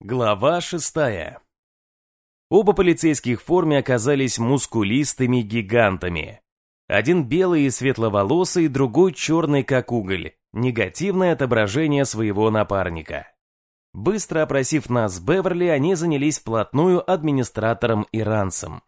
Глава шестая. Оба полицейских в форме оказались мускулистыми гигантами. Один белый и светловолосый, другой черный как уголь, негативное отображение своего напарника. Быстро опросив нас Беверли, они занялись вплотную администратором-иранцем.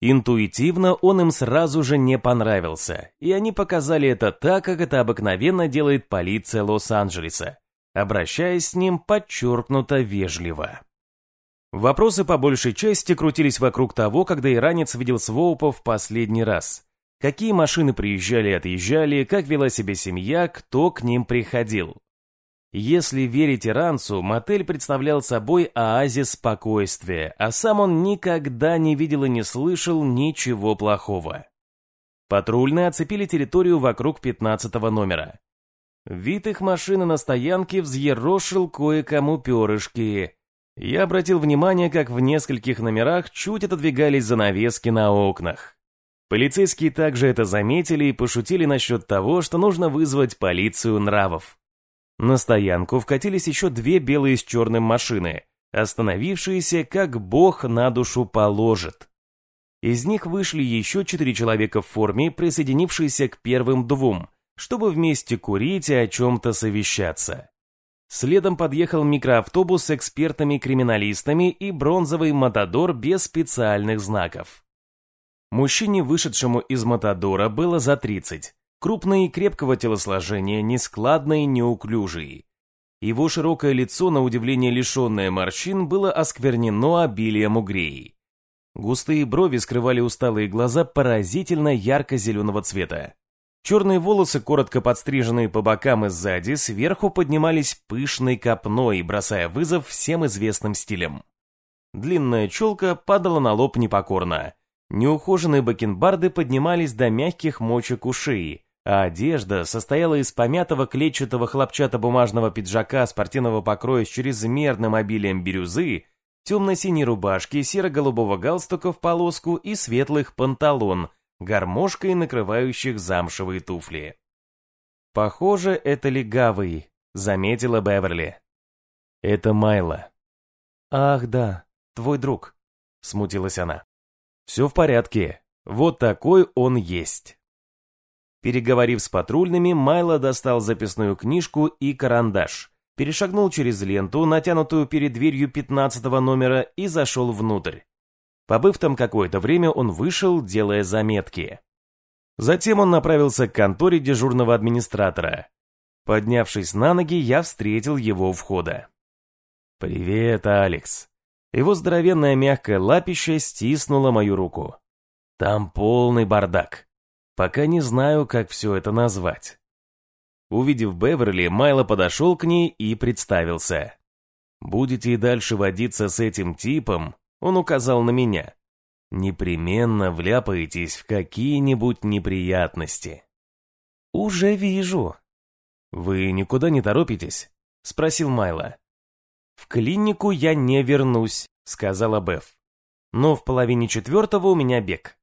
Интуитивно он им сразу же не понравился, и они показали это так, как это обыкновенно делает полиция Лос-Анджелеса, обращаясь с ним подчеркнуто вежливо. Вопросы по большей части крутились вокруг того, когда иранец видел Своупа в последний раз. Какие машины приезжали и отъезжали, как вела себя семья, кто к ним приходил. Если верить иранцу, мотель представлял собой оазис спокойствия, а сам он никогда не видел и не слышал ничего плохого. Патрульные оцепили территорию вокруг 15 номера. Вид их машины на стоянке взъерошил кое-кому перышки. Я обратил внимание, как в нескольких номерах чуть отодвигались занавески на окнах. Полицейские также это заметили и пошутили насчет того, что нужно вызвать полицию нравов. На стоянку вкатились еще две белые с черным машины, остановившиеся, как бог на душу положит. Из них вышли еще четыре человека в форме, присоединившиеся к первым двум, чтобы вместе курить и о чем-то совещаться. Следом подъехал микроавтобус с экспертами-криминалистами и бронзовый Матадор без специальных знаков. Мужчине, вышедшему из Матадора, было за 30, крупный и крепкого телосложения, нескладный неуклюжий. Его широкое лицо, на удивление лишенное морщин, было осквернено обилием угрей. Густые брови скрывали усталые глаза поразительно ярко-зеленого цвета. Черные волосы, коротко подстриженные по бокам и сзади, сверху поднимались пышной копной, бросая вызов всем известным стилям. Длинная челка падала на лоб непокорно. Неухоженные бакенбарды поднимались до мягких мочек ушей, а одежда состояла из помятого клетчатого хлопчатобумажного пиджака спортивного покроя с чрезмерным обилием бирюзы, темно-синей рубашки, серо-голубого галстука в полоску и светлых панталон – гармошкой накрывающих замшевые туфли. «Похоже, это легавый», — заметила Беверли. «Это Майло». «Ах, да, твой друг», — смутилась она. «Все в порядке, вот такой он есть». Переговорив с патрульными, Майло достал записную книжку и карандаш, перешагнул через ленту, натянутую перед дверью пятнадцатого номера, и зашел внутрь. Побыв там какое-то время, он вышел, делая заметки. Затем он направился к конторе дежурного администратора. Поднявшись на ноги, я встретил его у входа. «Привет, Алекс». Его здоровенная мягкая лапища стиснула мою руку. «Там полный бардак. Пока не знаю, как все это назвать». Увидев Беверли, Майло подошел к ней и представился. «Будете и дальше водиться с этим типом, он указал на меня. Непременно вляпаетесь в какие-нибудь неприятности. Уже вижу. Вы никуда не торопитесь? Спросил Майло. В клинику я не вернусь, сказала Беф. Но в половине четвертого у меня бег.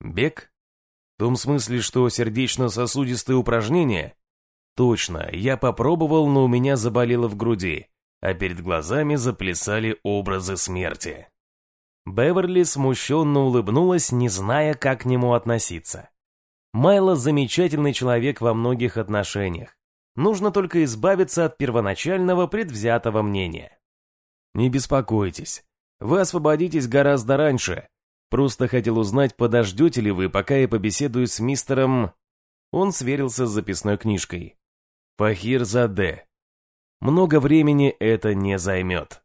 Бег? В том смысле, что сердечно-сосудистые упражнения? Точно, я попробовал, но у меня заболело в груди, а перед глазами заплясали образы смерти. Беверли смущенно улыбнулась, не зная, как к нему относиться. Майло замечательный человек во многих отношениях. Нужно только избавиться от первоначального предвзятого мнения. Не беспокойтесь, вы освободитесь гораздо раньше. Просто хотел узнать, подождете ли вы, пока я побеседую с мистером... Он сверился с записной книжкой. Фахир Заде. Много времени это не займет.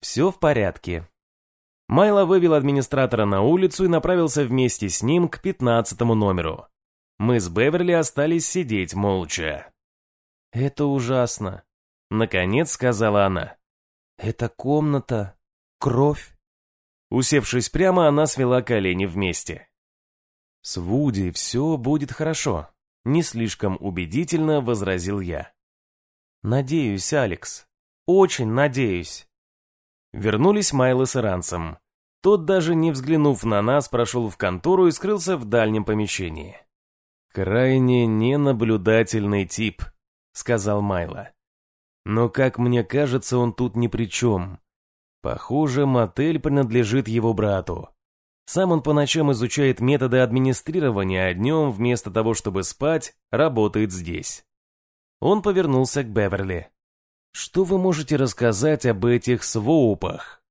Все в порядке, Майло вывел администратора на улицу и направился вместе с ним к пятнадцатому номеру. Мы с Беверли остались сидеть молча. «Это ужасно», — наконец сказала она. «Это комната, кровь». Усевшись прямо, она свела колени вместе. «С Вуди все будет хорошо», — не слишком убедительно возразил я. «Надеюсь, Алекс. Очень надеюсь». Вернулись Майло с Иранцем. Тот, даже не взглянув на нас, прошел в контору и скрылся в дальнем помещении. «Крайне ненаблюдательный тип», — сказал Майло. Но, как мне кажется, он тут ни при чем. Похоже, мотель принадлежит его брату. Сам он по ночам изучает методы администрирования, а днем, вместо того, чтобы спать, работает здесь. Он повернулся к Беверли. «Что вы можете рассказать об этих своупах?»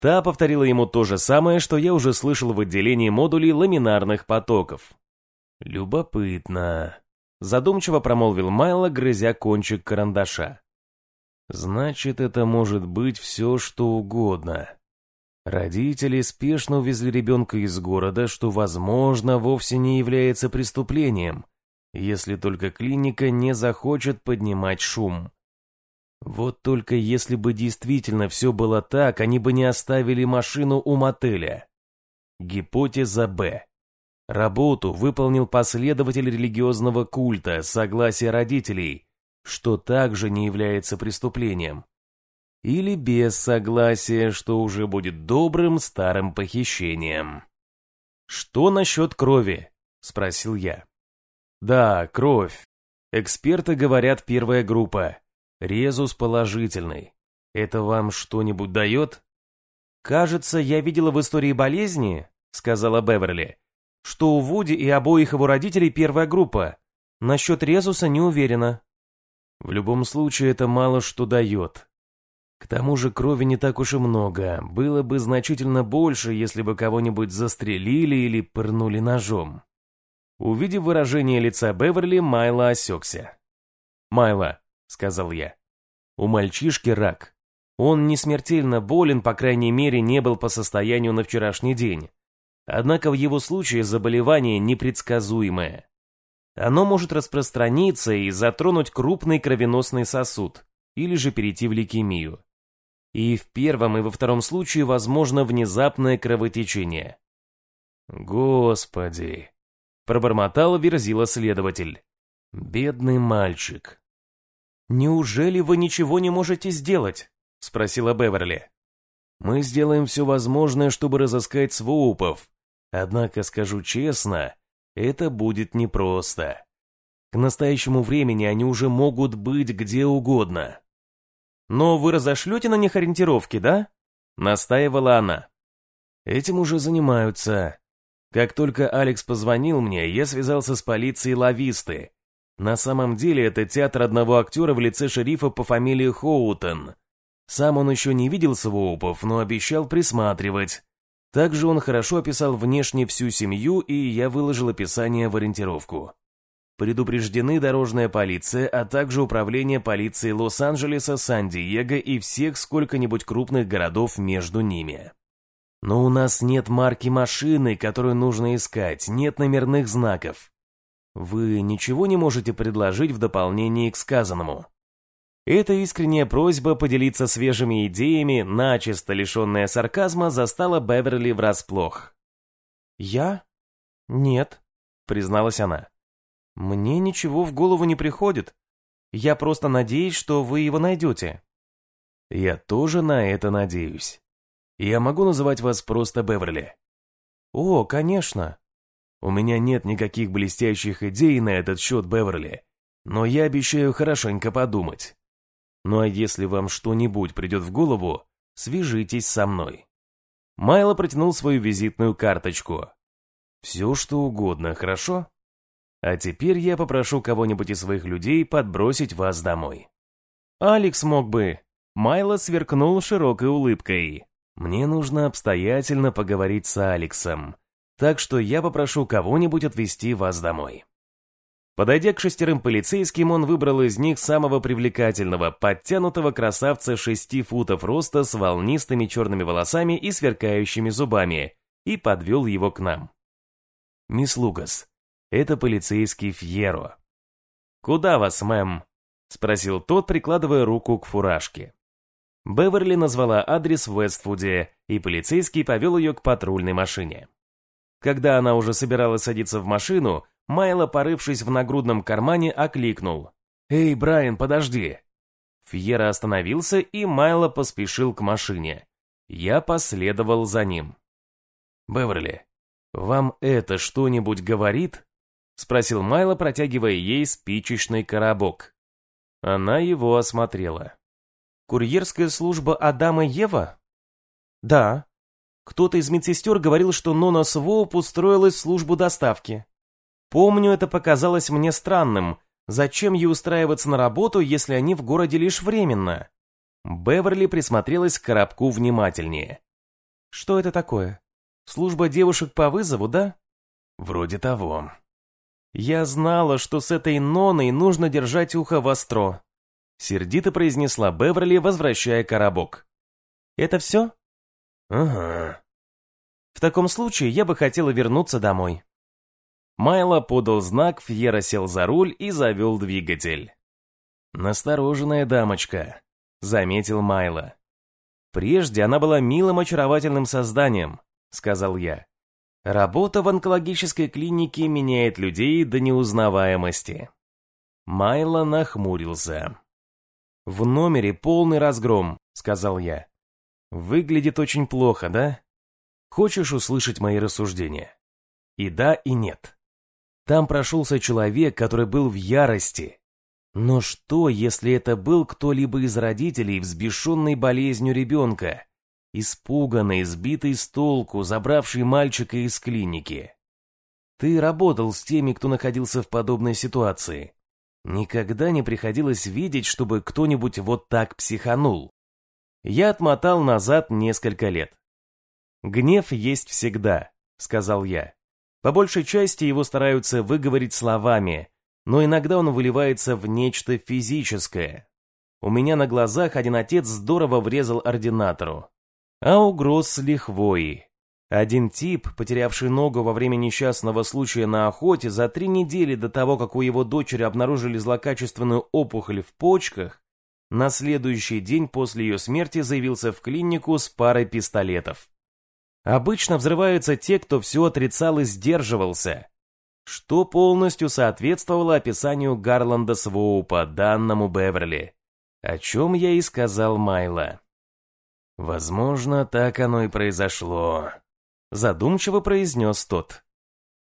Та повторила ему то же самое, что я уже слышал в отделении модулей ламинарных потоков. «Любопытно», — задумчиво промолвил Майло, грызя кончик карандаша. «Значит, это может быть все, что угодно». Родители спешно увезли ребенка из города, что, возможно, вовсе не является преступлением, если только клиника не захочет поднимать шум. Вот только если бы действительно все было так, они бы не оставили машину у мотеля. Гипотеза Б. Работу выполнил последователь религиозного культа, согласие родителей, что также не является преступлением или без согласия, что уже будет добрым старым похищением. «Что насчет крови?» – спросил я. «Да, кровь. Эксперты говорят первая группа. Резус положительный. Это вам что-нибудь дает?» «Кажется, я видела в истории болезни», — сказала Беверли, «что у Вуди и обоих его родителей первая группа. Насчет резуса не уверена». «В любом случае, это мало что дает», к тому же крови не так уж и много, было бы значительно больше, если бы кого-нибудь застрелили или пырнули ножом. Увидев выражение лица Беверли, Майло осекся. «Майло», — сказал я, — «у мальчишки рак. Он не смертельно болен, по крайней мере, не был по состоянию на вчерашний день. Однако в его случае заболевание непредсказуемое. Оно может распространиться и затронуть крупный кровеносный сосуд, или же перейти в лейкемию. И в первом и во втором случае возможно внезапное кровотечение. «Господи!» – пробормотал верзила следователь. «Бедный мальчик!» «Неужели вы ничего не можете сделать?» – спросила Беверли. «Мы сделаем все возможное, чтобы разыскать своупов. Однако, скажу честно, это будет непросто. К настоящему времени они уже могут быть где угодно. «Но вы разошлете на них ориентировки, да?» — настаивала она. «Этим уже занимаются. Как только Алекс позвонил мне, я связался с полицией Лависты. На самом деле это театр одного актера в лице шерифа по фамилии Хоутон. Сам он еще не видел Своупов, но обещал присматривать. Также он хорошо описал внешне всю семью, и я выложил описание в ориентировку. Предупреждены дорожная полиция, а также управление полиции Лос-Анджелеса, Сан-Диего и всех сколько-нибудь крупных городов между ними. Но у нас нет марки машины, которую нужно искать, нет номерных знаков. Вы ничего не можете предложить в дополнение к сказанному? Эта искренняя просьба поделиться свежими идеями, начисто лишенная сарказма, застала Беверли врасплох. «Я? Нет», — призналась она. «Мне ничего в голову не приходит. Я просто надеюсь, что вы его найдете». «Я тоже на это надеюсь. Я могу называть вас просто Беверли?» «О, конечно». «У меня нет никаких блестящих идей на этот счет, Беверли, но я обещаю хорошенько подумать. Ну а если вам что-нибудь придет в голову, свяжитесь со мной». Майло протянул свою визитную карточку. «Все, что угодно, хорошо?» А теперь я попрошу кого-нибудь из своих людей подбросить вас домой. Алекс мог бы. Майло сверкнул широкой улыбкой. Мне нужно обстоятельно поговорить с Алексом. Так что я попрошу кого-нибудь отвезти вас домой. Подойдя к шестерым полицейским, он выбрал из них самого привлекательного, подтянутого красавца шести футов роста с волнистыми черными волосами и сверкающими зубами и подвел его к нам. «Мисс Лукас, это полицейский Фьеро. «Куда вас, мэм?» — спросил тот, прикладывая руку к фуражке. Беверли назвала адрес в Вестфуде, и полицейский повел ее к патрульной машине. Когда она уже собиралась садиться в машину, Майло, порывшись в нагрудном кармане, окликнул. «Эй, Брайан, подожди!» Фьера остановился, и Майло поспешил к машине. Я последовал за ним. «Беверли, вам это что-нибудь говорит?» — спросил Майло, протягивая ей спичечный коробок. Она его осмотрела. Курьерская служба Адама Ева? Да. Кто-то из медсестер говорил, что Нона Своуп устроилась в службу доставки. Помню, это показалось мне странным. Зачем ей устраиваться на работу, если они в городе лишь временно? Беверли присмотрелась к коробку внимательнее. Что это такое? Служба девушек по вызову, да? Вроде того. Я знала, что с этой Ноной нужно держать ухо востро. Сердито произнесла Беверли, возвращая коробок. Это все? Ага. В таком случае я бы хотела вернуться домой. Майло подал знак, Фьера сел за руль и завел двигатель. «Настороженная дамочка», — заметил Майло. «Прежде она была милым очаровательным созданием», — сказал я. «Работа в онкологической клинике меняет людей до неузнаваемости». Майло нахмурился. «В номере полный разгром», — сказал я. «Выглядит очень плохо, да? Хочешь услышать мои рассуждения?» «И да, и нет». Там прошелся человек, который был в ярости. Но что, если это был кто-либо из родителей, взбешенный болезнью ребенка, испуганный, сбитый с толку, забравший мальчика из клиники? Ты работал с теми, кто находился в подобной ситуации. Никогда не приходилось видеть, чтобы кто-нибудь вот так психанул. Я отмотал назад несколько лет. «Гнев есть всегда», — сказал я. По большей части его стараются выговорить словами, но иногда он выливается в нечто физическое. У меня на глазах один отец здорово врезал ординатору. А угроз с лихвой. Один тип, потерявший ногу во время несчастного случая на охоте, за три недели до того, как у его дочери обнаружили злокачественную опухоль в почках, на следующий день после ее смерти заявился в клинику с парой пистолетов. Обычно взрываются те, кто все отрицал и сдерживался, что полностью соответствовало описанию Гарланда Своупа, данному Беверли, о чем я и сказал Майло. «Возможно, так оно и произошло», — задумчиво произнес тот.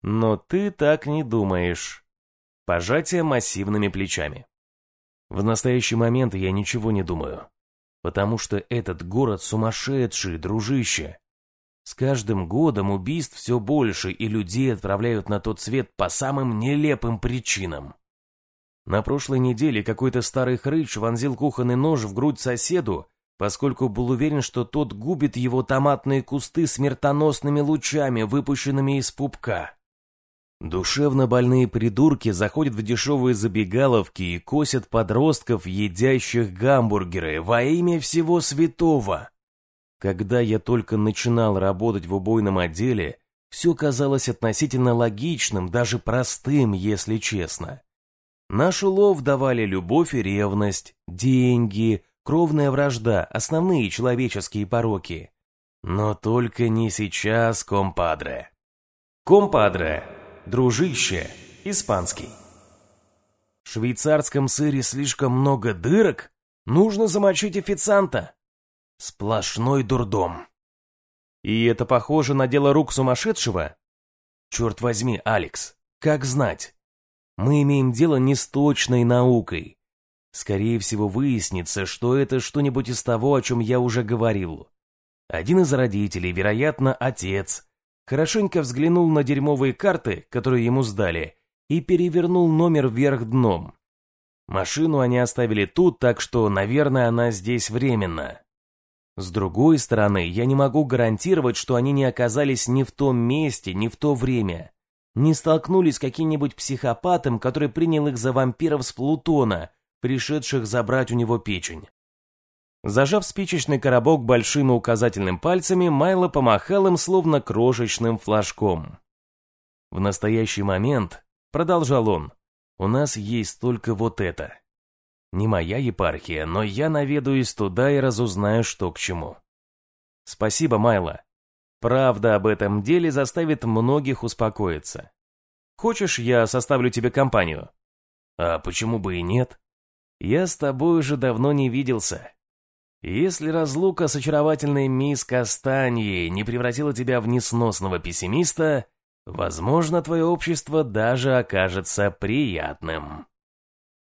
«Но ты так не думаешь». Пожатие массивными плечами. В настоящий момент я ничего не думаю, потому что этот город сумасшедший, дружище. С каждым годом убийств все больше, и людей отправляют на тот свет по самым нелепым причинам. На прошлой неделе какой-то старый хрыч вонзил кухонный нож в грудь соседу, поскольку был уверен, что тот губит его томатные кусты смертоносными лучами, выпущенными из пупка. Душевно больные придурки заходят в дешевые забегаловки и косят подростков, едящих гамбургеры, во имя всего святого. Когда я только начинал работать в убойном отделе, все казалось относительно логичным, даже простым, если честно. Наш улов давали любовь и ревность, деньги, кровная вражда, основные человеческие пороки. Но только не сейчас, компадре. Компадре, дружище, испанский. В швейцарском сыре слишком много дырок? Нужно замочить официанта. Сплошной дурдом. И это похоже на дело рук сумасшедшего? Черт возьми, Алекс, как знать? Мы имеем дело не с точной наукой. Скорее всего, выяснится, что это что-нибудь из того, о чем я уже говорил. Один из родителей, вероятно, отец, хорошенько взглянул на дерьмовые карты, которые ему сдали, и перевернул номер вверх дном. Машину они оставили тут, так что, наверное, она здесь временно. С другой стороны, я не могу гарантировать, что они не оказались ни в том месте, ни в то время. Не столкнулись с каким-нибудь психопатом, который принял их за вампиров с Плутона, пришедших забрать у него печень. Зажав спичечный коробок большим и указательным пальцами, Майло помахал им словно крошечным флажком. «В настоящий момент», — продолжал он, — «у нас есть только вот это. Не моя епархия, но я наведаюсь туда и разузнаю, что к чему. Спасибо, Майло. Правда об этом деле заставит многих успокоиться. Хочешь, я составлю тебе компанию? А почему бы и нет? Я с тобой уже давно не виделся. Если разлука с очаровательной мисс Кастаньей не превратила тебя в несносного пессимиста, возможно, твое общество даже окажется приятным.